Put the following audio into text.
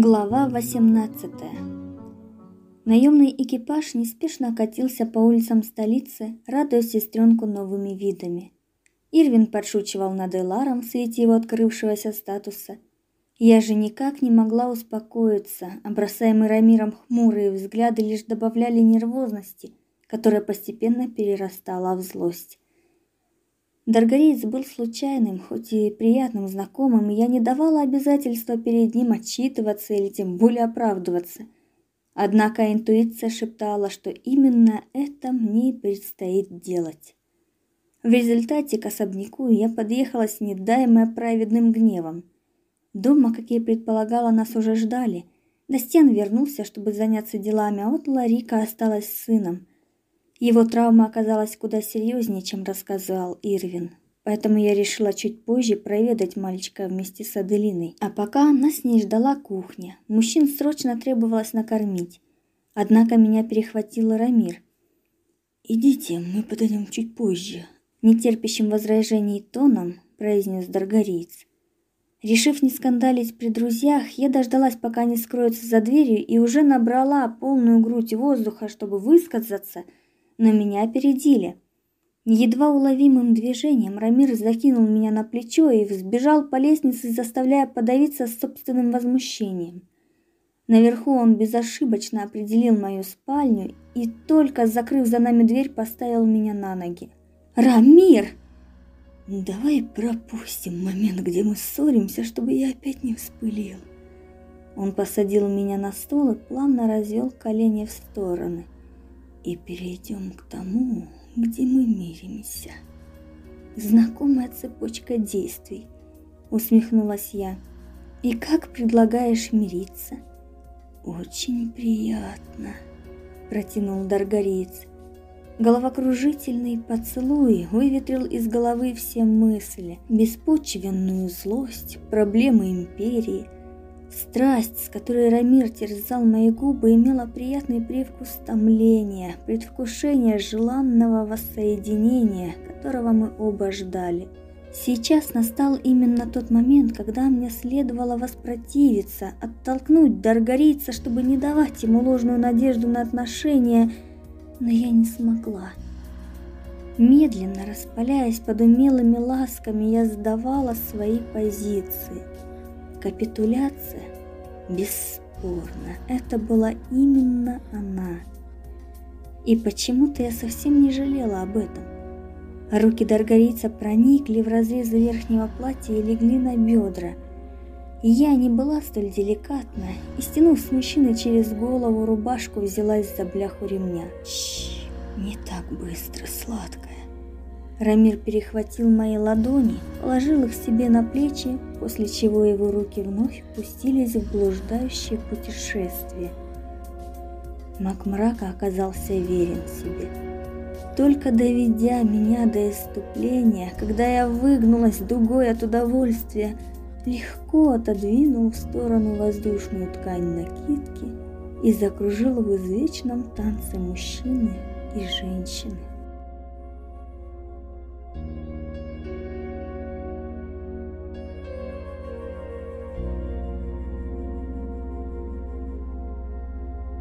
Глава 18 Наемный экипаж неспешно катился по улицам столицы, радуя сестренку новыми видами. Ирвин подшучивал над Эларом в свете его открывшегося статуса. Я же никак не могла успокоиться, а бросаемые Рамиром хмурые взгляды лишь добавляли нервозности, которая постепенно перерастала в злость. Даргариец был случайным, хоть и приятным знакомым, и я не давала обязательства перед ним отчитываться или тем более оправдываться. Однако интуиция шептала, что именно это мне предстоит делать. В результате к особняку я подъехала с недаемой праведным гневом. Дома, как я предполагала, нас уже ждали. Достен вернулся, чтобы заняться делами, а вот Ларика осталась с сыном – его травма оказалась куда серьезнее, чем рассказывал Ирвин. Поэтому я решила чуть позже проведать мальчика вместе с Аделиной. А пока нас не ждала кухня. Мужчин срочно требовалось накормить. Однако меня перехватил Рамир. «Идите, мы подойдем чуть позже», — нетерпящим возражений тоном произнес Даргариец. Решив не скандалить при друзьях, я дождалась, пока они скроются за дверью, и уже набрала полную грудь воздуха, чтобы высказаться — но меня опередили. Едва уловимым движением Рамир закинул меня на плечо и взбежал по лестнице, заставляя подавиться собственным возмущением. Наверху он безошибочно определил мою спальню и только закрыв за нами дверь, поставил меня на ноги. Рамир, давай пропустим момент, где мы ссоримся, чтобы я опять не вспылил. Он посадил меня на стол и плавно развел колени в стороны и перейдем к тому, где мы миримся. Знакомая цепочка действий, усмехнулась я. И как предлагаешь мириться? Очень приятно, протянул Даргариец. Головокружительный поцелуй выветрил из головы все мысли, беспочвенную злость, проблемы империи – Страсть, с которой Рамир терзал мои губы, имела приятный привкус томления, предвкушения желанного воссоединения, которого мы оба ждали. Сейчас настал именно тот момент, когда мне следовало воспротивиться, оттолкнуть Даргарийца, чтобы не давать ему ложную надежду на отношения, но я не смогла. Медленно распаляясь под умелыми ласками, я сдавала свои позиции – Капитуляция, бесспорно, это была именно она. И почему-то я совсем не жалела об этом. Руки Даргарица проникли в разрезы верхнего платья и легли на бедра. Я не была столь деликатна, и стянув с мужчины через голову рубашку, взялась за бляху ремня. Чш, не так быстро, сладко. Рамир перехватил мои ладони, положил их себе на плечи, после чего его руки вновь пустились в блуждающее путешествие. Маг мрака оказался верен себе. Только доведя меня до иступления, когда я выгнулась дугой от удовольствия, легко отодвинул в сторону воздушную ткань накидки и закружил в извечном танце мужчины и женщины.